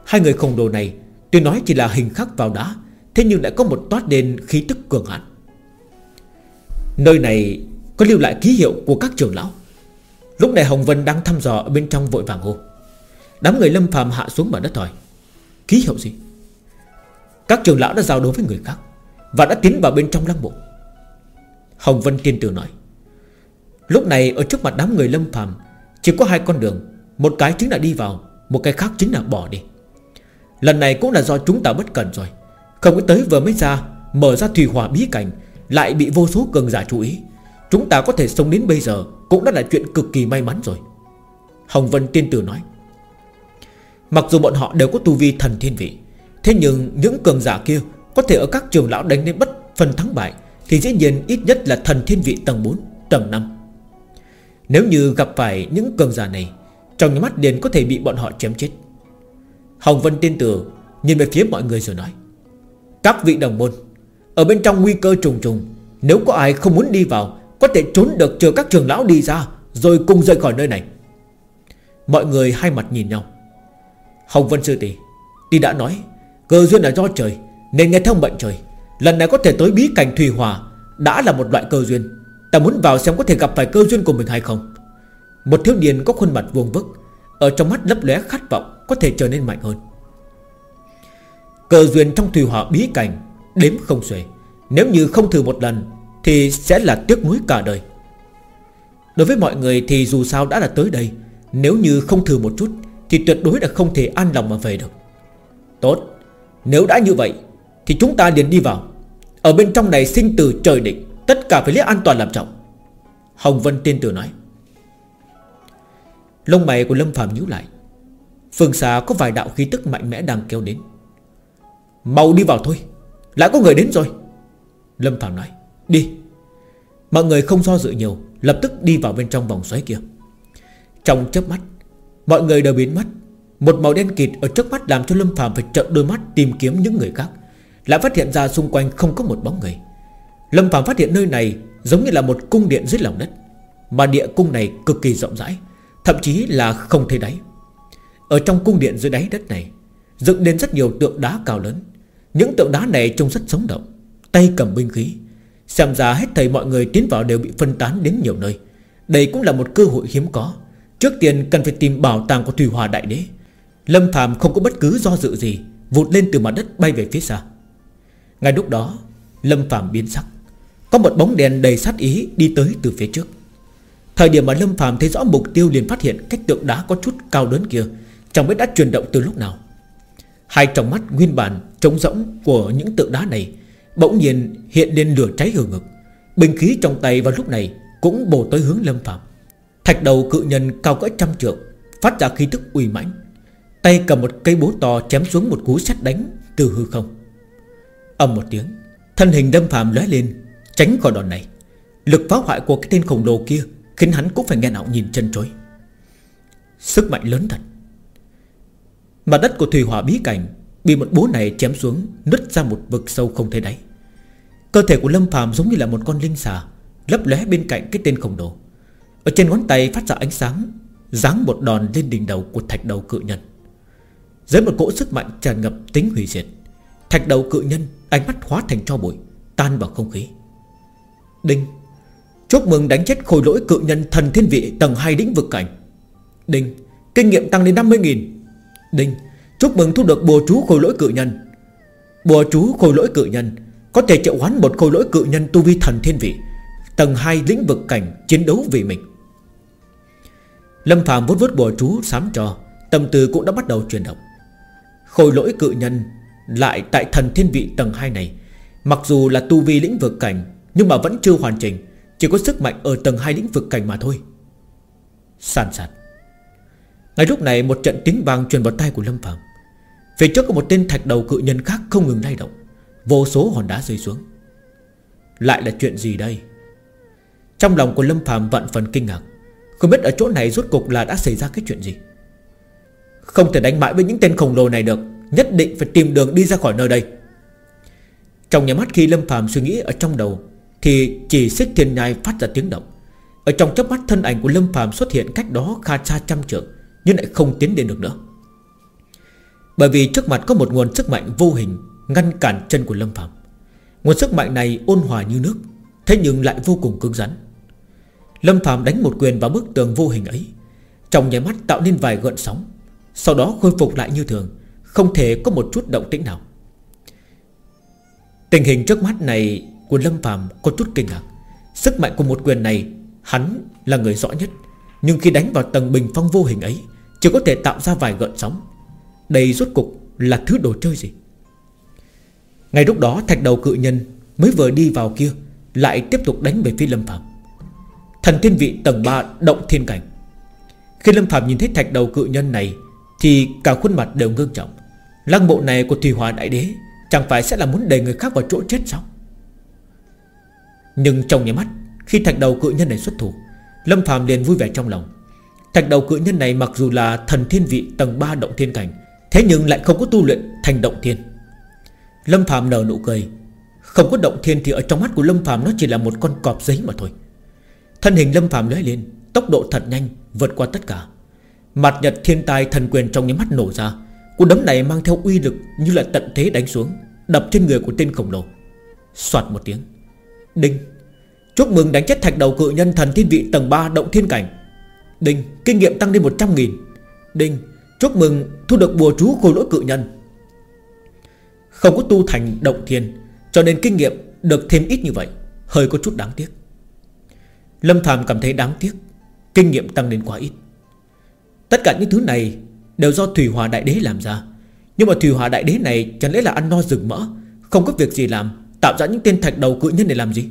Hai người khổng lồ này, Tuy nói chỉ là hình khắc vào đá, Thế nhưng lại có một toát đền khí tức cường hạn Nơi này Có lưu lại ký hiệu của các trưởng lão. Lúc này Hồng Vân đang thăm dò ở bên trong vội vàng hô. Đám người lâm phàm hạ xuống mặt đất hỏi Ký hiệu gì? Các trưởng lão đã giao đấu với người khác Và đã tiến vào bên trong lăng mộ. Hồng Vân tiên tử nói Lúc này, ở trước mặt đám người lâm phàm, Chỉ có hai con đường. Một cái chính là đi vào, Một cái khác chính là bỏ đi. Lần này cũng là do chúng ta bất cẩn rồi. Không có tới vừa mới ra, Mở ra thủy hỏa bí cảnh, Lại bị vô số cường giả chú ý. Chúng ta có thể sống đến bây giờ Cũng đã là chuyện cực kỳ may mắn rồi. Hồng Vân tiên tử nói, Mặc dù bọn họ đều có tu vi thần thiên vị, Thế nhưng những cường giả kia Có thể ở các trường lão đánh đến bất phần thắng bại Thì dĩ nhiên ít nhất là thần thiên vị tầng 4 Tầng 5 nếu như gặp phải những cường giả này, Trong những mắt liền có thể bị bọn họ chém chết. Hồng Vân tiên tử Nhìn về phía mọi người rồi nói, Các vị đồng môn, Ở bên trong nguy cơ trùng trùng, Nếu có ai không muốn đi vào, Có thể trốn được chờ các trường lão đi ra, Rồi cùng rời khỏi nơi này. Mọi người hai mặt nhìn nhau. Hồng Vân Sư Tỷ Tỷ đã nói, Cơ duyên là do trời, Nên nghe theo mệnh trời, Lần này có thể tới bí cảnh Thùy Hòa Đã là một loại cơ duyên. Ta muốn vào xem có thể gặp phải cơ duyên của mình hay không. Một thiếu niên có khuôn mặt vuông vức, Ở trong mắt lấp lóe khát vọng Có thể trở nên mạnh hơn. Cơ duyên trong thủy hỏa bí cảnh, Đếm không xuể. Nếu như không thử một lần, Thì sẽ là tiếc nuối cả đời. Đối với mọi người thì dù sao đã là tới đây, Nếu như không thử một chút, thì tuyệt đối là không thể an lòng mà về được. Tốt, Nếu đã như vậy, Thì chúng ta liền đi vào. Ở bên trong này sinh từ trời định. Tất cả phải lấy an toàn làm trọng. Hồng Vân tiên tử nói. Lông mày của Lâm Phạm nhíu lại. Phương xa có vài đạo khí tức mạnh mẽ đang kéo đến. Mau đi vào thôi, Lại có người đến rồi. Lâm Phạm nói. Đi. Mọi người không do dự nhiều, Lập tức đi vào bên trong vòng xoáy kia. Trong chớp mắt, Mọi người đều biến mất. Một màu đen kịt ở trước mắt làm cho Lâm Phạm phải trợn đôi mắt tìm kiếm những người khác. Lại phát hiện ra xung quanh không có một bóng người. Lâm Phạm phát hiện nơi này Giống như là một cung điện dưới lòng đất. Mà địa cung này cực kỳ rộng rãi, Thậm chí là không thấy đáy. Ở trong cung điện dưới đáy đất này, Dựng lên rất nhiều tượng đá cao lớn. Những tượng đá này trông rất sống động, Tay cầm binh khí. Xem ra hết thầy mọi người tiến vào đều bị phân tán đến nhiều nơi. Đây cũng là một cơ hội hiếm có. Trước tiên cần phải tìm bảo tàng của Thủy Hòa Đại Đế. Lâm Phạm không có bất cứ do dự gì, Vụt lên từ mặt đất bay về phía xa. Ngay lúc đó, Lâm Phạm biến sắc. Có một bóng đèn đầy sát ý đi tới từ phía trước. Thời điểm mà Lâm Phạm thấy rõ mục tiêu liền phát hiện cách tượng đá có chút cao lớn kia, Chẳng biết đã chuyển động từ lúc nào. Hai trong mắt nguyên bản trống rỗng của những tượng đá này Bỗng nhiên hiện lên lửa cháy hừng ngực Bình khí trong tay vào lúc này Cũng bổ tới hướng Lâm Phạm Thạch đầu cự nhân cao cỡ trăm trượng, Phát ra khí tức uy mãnh. Tay cầm một cây búa to chém xuống một cú sét đánh Từ hư không. Âm một tiếng, Thân hình Lâm phàm lóe lên Tránh khỏi đòn này. Lực phá hoại của cái tên khổng lồ kia Khiến hắn cũng phải nghe nào nhìn chân chối. Sức mạnh lớn thật. Mặt đất của thủy hỏa bí cảnh Bị một búa này chém xuống, Nứt ra một vực sâu không thấy đáy. Cơ thể của Lâm phàm giống như là một con linh xà, Lấp lóe bên cạnh cái tên khổng lồ. Ở trên ngón tay phát ra ánh sáng, Giáng một đòn lên đỉnh đầu của thạch đầu cự nhân. Dưới một cỗ sức mạnh tràn ngập tính hủy diệt, Thạch đầu cự nhân Ánh mắt hóa thành cho bụi, Tan vào không khí. Đinh. Chúc mừng đánh chết khôi lỗi cự nhân thần thiên vị tầng 2 lĩnh vực cảnh. Đinh. Kinh nghiệm tăng lên 50.000 Đinh. Chúc mừng thu được bùa chú khôi lỗi cự nhân. Bùa chú khôi lỗi cự nhân Có thể triệu hoán một khôi lỗi cự nhân tu vi thần thiên vị, Tầng 2 lĩnh vực cảnh chiến đấu vì mình. Lâm Phạm vút vút bùa chú sám cho, Tâm tư cũng đã bắt đầu chuyển động. Khôi lỗi cự nhân Lại tại thần thiên vị tầng 2 này, Mặc dù là tu vi lĩnh vực cảnh nhưng mà vẫn chưa hoàn chỉnh, Chỉ có sức mạnh ở tầng 2 lĩnh vực cảnh mà thôi. Sàn sạt. Ngay lúc này, một trận tiếng vang truyền vào tay của Lâm Phạm Phía trước có một tên thạch đầu cự nhân khác không ngừng lay động, Vô số hòn đá rơi xuống. Lại là chuyện gì đây? Trong lòng của Lâm Phạm vạn phần kinh ngạc, không biết ở chỗ này rốt cục là đã xảy ra cái chuyện gì. Không thể đánh mãi với những tên khổng lồ này được, Nhất định phải tìm đường đi ra khỏi nơi đây. Trong nhà mắt khi Lâm phàm suy nghĩ ở trong đầu thì chỉ xích thiên nhai phát ra tiếng động. Ở trong chớp mắt thân ảnh của Lâm phàm xuất hiện cách đó kha xa trăm trượng, Nhưng lại không tiến đến được nữa. Bởi vì trước mặt có một nguồn sức mạnh vô hình Ngăn cản chân của Lâm Phạm Nguồn sức mạnh này ôn hòa như nước, Thế nhưng lại vô cùng cứng rắn. Lâm Phạm đánh một quyền vào bức tường vô hình ấy, Trong nháy mắt tạo nên vài gợn sóng, Sau đó khôi phục lại như thường, Không thể có một chút động tĩnh nào. Tình hình trước mắt này của Lâm phàm có chút kinh ngạc. Sức mạnh của một quyền này, Hắn là người rõ nhất, Nhưng khi đánh vào tầng bình phong vô hình ấy, Chỉ có thể tạo ra vài gợn sóng. Đây rốt cục là thứ đồ chơi gì? Ngay lúc đó, thạch đầu cự nhân Mới vừa đi vào kia, Lại tiếp tục đánh về phía Lâm phàm. Thần thiên vị tầng 3 động thiên cảnh. Khi Lâm phàm nhìn thấy thạch đầu cự nhân này, Thì cả khuôn mặt đều ngưng trọng. Lăng bộ này của Thủy Hòa Đại Đế Chẳng phải sẽ là muốn đẩy người khác vào chỗ chết sao? Nhưng trong nháy mắt, Khi thạch đầu cự nhân này xuất thủ, Lâm Phạm liền vui vẻ trong lòng. Thạch đầu cự nhân này mặc dù là thần thiên vị tầng 3 động thiên cảnh, Thế nhưng lại không có tu luyện thành động thiên. Lâm Phạm nở nụ cười. Không có động thiên thì ở trong mắt của Lâm Phạm Nó chỉ là một con cọp giấy mà thôi. Thân hình Lâm Phạm lóe lên, Tốc độ thật nhanh, vượt qua tất cả. Mặt nhật thiên tai thần quyền trong những mắt nổ ra, Cú đấm này mang theo uy lực Như là tận thế đánh xuống, Đập trên người của tên khổng lồ. Xoạt một tiếng Đinh. Chúc mừng đánh chết thạch đầu cự nhân thần thiên vị tầng 3 động thiên cảnh. Đinh, Kinh nghiệm tăng lên 100 nghìn. Đinh, Chúc mừng thu được bùa chú khôi lỗi cự nhân. Không có tu thành động thiên, Cho nên kinh nghiệm được thêm ít như vậy, Hơi có chút đáng tiếc. Lâm Phạm cảm thấy đáng tiếc, Kinh nghiệm tăng lên quá ít. Tất cả những thứ này Đều do Thủy Hòa Đại Đế làm ra. Nhưng mà Thủy Hòa Đại Đế này chẳng lẽ là ăn no rừng mỡ, Không có việc gì làm Tạo ra những tên thạch đầu cự nhân để làm gì?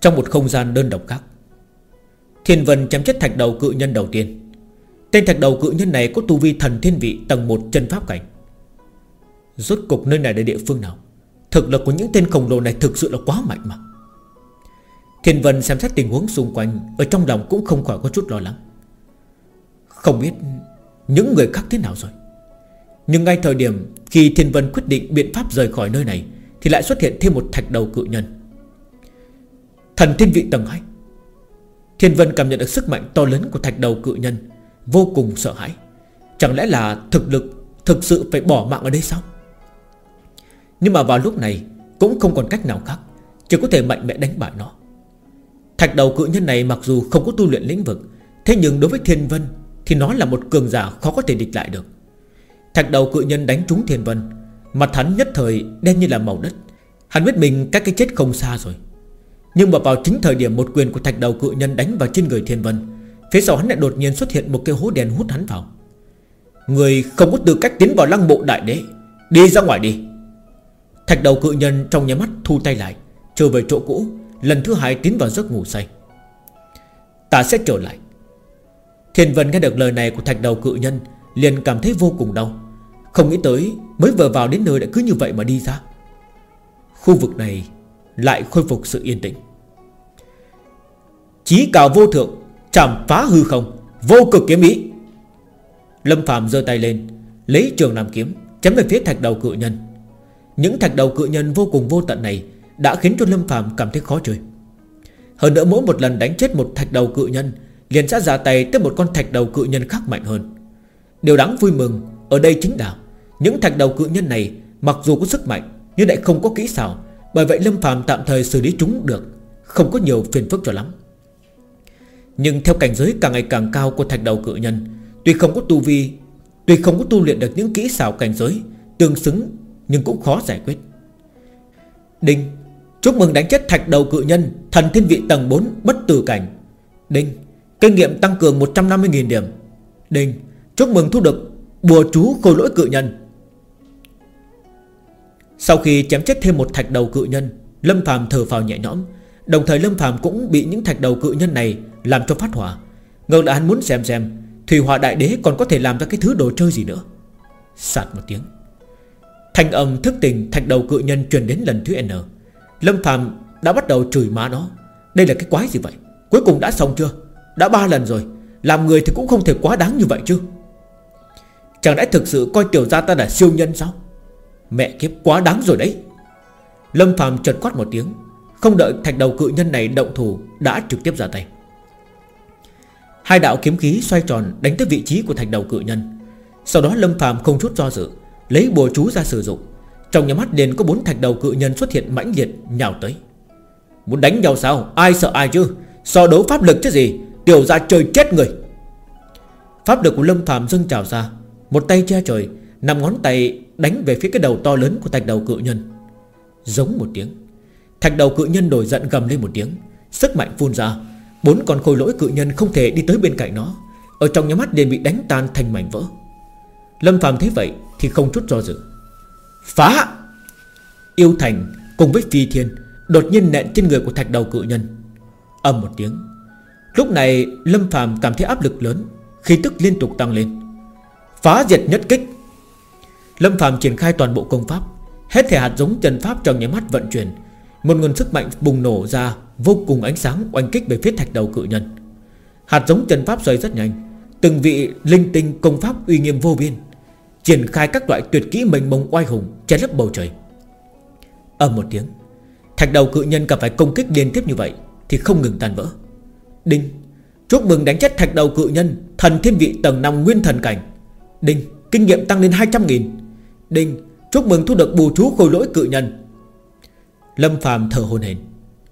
Trong một không gian đơn độc khác, Thiên Vân chém chết thạch đầu cự nhân đầu tiên. Tên thạch đầu cự nhân này có tu vi thần thiên vị tầng 1 chân pháp cảnh. Rốt cục nơi này là địa phương nào? Thực lực của những tên khổng lồ này thực sự là quá mạnh mà. Thiên Vân xem xét tình huống xung quanh, Ở trong lòng cũng không khỏi có chút lo lắng. Không biết Những người khác thế nào rồi? Nhưng ngay thời điểm Khi Thiên Vân quyết định biện pháp rời khỏi nơi này, Thì lại xuất hiện thêm một thạch đầu cự nhân. Thần thiên vị tầng 2 Thiên Vân cảm nhận được sức mạnh to lớn của thạch đầu cự nhân, Vô cùng sợ hãi. Chẳng lẽ là thực lực, Thực sự phải bỏ mạng ở đây sao? Nhưng mà vào lúc này, Cũng không còn cách nào khác, Chỉ có thể mạnh mẽ đánh bại nó. Thạch đầu cự nhân này mặc dù không có tu luyện lĩnh vực, Thế nhưng đối với Thiên Vân Thì nó là một cường giả khó có thể địch lại được. Thạch đầu cự nhân đánh trúng Thiên Vân. Mặt hắn nhất thời đen như là màu đất. Hắn biết mình cách cái chết không xa rồi. Nhưng mà vào chính thời điểm một quyền của thạch đầu cự nhân đánh vào trên người Thiên Vân, Phía sau hắn lại đột nhiên xuất hiện một cái hố đèn hút hắn vào. Người không có tư cách tiến vào lăng bộ đại đế. Đi ra ngoài đi. Thạch đầu cự nhân trong nhà mắt thu tay lại, Trở về chỗ cũ, Lần thứ hai tiến vào giấc ngủ say. Ta sẽ trở lại. Thiên Vân nghe được lời này của thạch đầu cự nhân, Liền cảm thấy vô cùng đau. Không nghĩ tới, mới vừa vào đến nơi đã cứ như vậy mà đi ra. Khu vực này Lại khôi phục sự yên tĩnh. Chí cao vô thượng Chảm phá hư không, Vô cực kiếm ý. Lâm Phạm giơ tay lên, Lấy trường làm kiếm, Chém về phía thạch đầu cự nhân. Những thạch đầu cự nhân vô cùng vô tận này đã khiến cho Lâm Phạm cảm thấy khó chơi Hơn nữa mỗi một lần đánh chết một thạch đầu cự nhân, Liền sẽ ra tay tới một con thạch đầu cự nhân khác mạnh hơn. Điều đáng vui mừng Ở đây chính là những thạch đầu cự nhân này Mặc dù có sức mạnh, Nhưng lại không có kỹ xảo. Bởi vậy Lâm Phạm tạm thời xử lý chúng được, Không có nhiều phiền phức cho lắm. Nhưng theo cảnh giới càng ngày càng cao Của thạch đầu cự nhân, Tuy không có tu vi, Tuy không có tu luyện được những kỹ xảo cảnh giới, Tương xứng Nhưng cũng khó giải quyết. Đinh, Chúc mừng đánh chết thạch đầu cự nhân, Thần thiên vị tầng 4 bất tử cảnh. Đinh, Kinh nghiệm tăng cường 150.000 điểm. Đinh, Chúc mừng thu được Bùa chú khôi lỗi cự nhân. Sau khi chém chết thêm một thạch đầu cự nhân, Lâm phàm thở phào nhẹ nhõm. Đồng thời Lâm phàm cũng bị những thạch đầu cự nhân này Làm cho phát hỏa. Ngược lại hắn muốn xem xem Thủy hỏa đại đế còn có thể làm ra cái thứ đồ chơi gì nữa. Sạt một tiếng. Thanh âm thức tình thạch đầu cự nhân truyền đến lần thứ N. Lâm Phạm đã bắt đầu chửi má nó. Đây là cái quái gì vậy? Cuối cùng đã xong chưa? Đã ba lần rồi. Làm người thì cũng không thể quá đáng như vậy chứ. Chẳng lẽ thực sự coi tiểu gia ta là siêu nhân sao? Mẹ kiếp quá đáng rồi đấy. Lâm Phạm chợt quát một tiếng, Không đợi thạch đầu cự nhân này động thủ, Đã trực tiếp ra tay. Hai đạo kiếm khí xoay tròn đánh tới vị trí của thạch đầu cự nhân. Sau đó Lâm Phạm không chút do dự, Lấy bùa chú ra sử dụng. Trong nhà mắt liền có bốn thạch đầu cự nhân xuất hiện mãnh liệt, nhào tới. Muốn đánh nhau sao? Ai sợ ai chứ? So đấu pháp lực chứ gì? Tiểu ra chơi chết người. Pháp lực của Lâm Phạm dâng trào ra, Một tay che trời Nằm ngón tay đánh về phía cái đầu to lớn của thạch đầu cự nhân. Giống một tiếng, Thạch đầu cự nhân nổi giận gầm lên một tiếng, Sức mạnh phun ra, Bốn con khôi lỗi cự nhân không thể đi tới bên cạnh nó, Ở trong nhà mắt liền bị đánh tan thành mảnh vỡ. Lâm Phạm thấy vậy Thì không chút do dự. Phá! Yêu Thành cùng với Phi Thiên Đột nhiên nện trên người của thạch đầu cự nhân. Âm một tiếng, Lúc này Lâm Phạm cảm thấy áp lực lớn, Khí tức liên tục tăng lên. Phá diệt nhất kích Lâm Phạm triển khai toàn bộ công pháp. Hết thể hạt giống chân pháp trong nháy mắt vận chuyển. Một nguồn sức mạnh bùng nổ ra, Vô cùng ánh sáng oanh kích về phía thạch đầu cự nhân. Hạt giống chân pháp xoay rất nhanh. Từng vị linh tinh công pháp uy nghiêm vô biên, Triển khai các loại tuyệt kỹ mênh mông oai hùng Che lấp bầu trời. Ở một tiếng, Thạch đầu cự nhân gặp phải công kích liên tiếp như vậy Thì không ngừng tan vỡ. Đinh, Chúc mừng đánh chết thạch đầu cự nhân, Thần thiên vị tầng 5 nguyên thần cảnh. Đinh, Kinh nghiệm tăng lên 200.000 Đinh Chúc mừng thu được bù chú khôi lỗi cự nhân. Lâm phàm thở hồn hển.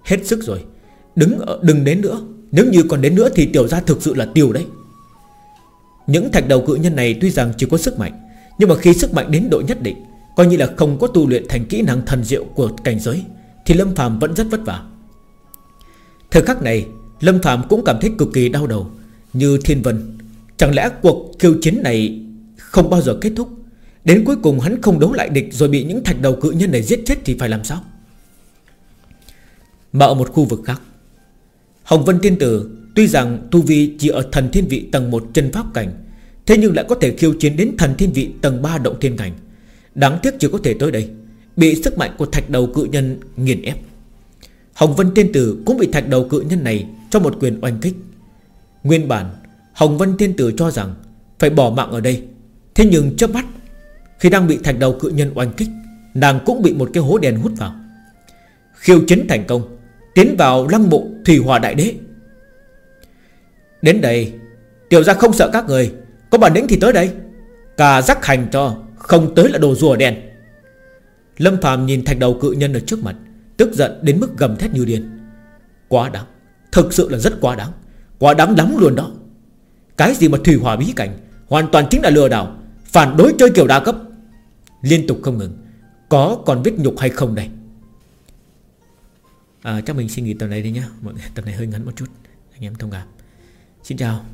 Hết sức rồi. Đứng ở, đừng đến nữa. Nếu như còn đến nữa thì tiểu gia thực sự là tiêu đấy. Những thạch đầu cự nhân này tuy rằng chỉ có sức mạnh Nhưng mà khi sức mạnh đến độ nhất định Coi như là không có tu luyện thành kỹ năng thần diệu của cảnh giới Thì Lâm phàm vẫn rất vất vả. Thời khắc này Lâm phàm cũng cảm thấy cực kỳ đau đầu Như thiên vân. Chẳng lẽ cuộc khiêu chiến này Không bao giờ kết thúc? Đến cuối cùng hắn không đấu lại địch Rồi bị những thạch đầu cự nhân này giết chết thì phải làm sao? Mà ở một khu vực khác, Hồng Vân Tiên Tử Tuy rằng Tu Vi chỉ ở thần thiên vị tầng 1 chân pháp cảnh, Thế nhưng lại có thể khiêu chiến đến thần thiên vị tầng 3 động thiên cảnh. Đáng tiếc chưa có thể tới đây, Bị sức mạnh của thạch đầu cự nhân nghiền ép. Hồng Vân Tiên Tử cũng bị thạch đầu cự nhân này Cho một quyền oanh kích. Nguyên bản, Hồng Vân Tiên Tử cho rằng Phải bỏ mạng ở đây, Thế nhưng chớp mắt khi đang bị thạch đầu cự nhân oanh kích, Nàng cũng bị một cái hố đèn hút vào. Khiêu chiến thành công, Tiến vào lăng mộ Thủy Hòa Đại Đế. Đến đây, Tiểu ra không sợ các người, Có bản lĩnh thì tới đây. Cả rắc hành cho, Không tới là đồ rùa đen. Lâm Phạm nhìn thạch đầu cự nhân ở trước mặt, Tức giận đến mức gầm thét như điên. Quá đáng, Thực sự là rất quá đáng Quá đáng lắm luôn đó. Cái gì mà thủy hòa bí cảnh, Hoàn toàn chính là lừa đảo, Phản đối chơi kiểu đa cấp. Liên tục không ngừng. Có còn viết nhục hay không đây? À, Chắc mình xin nghỉ tập này đi nhá. Tập này hơi ngắn một chút. Anh em thông cảm. Xin chào.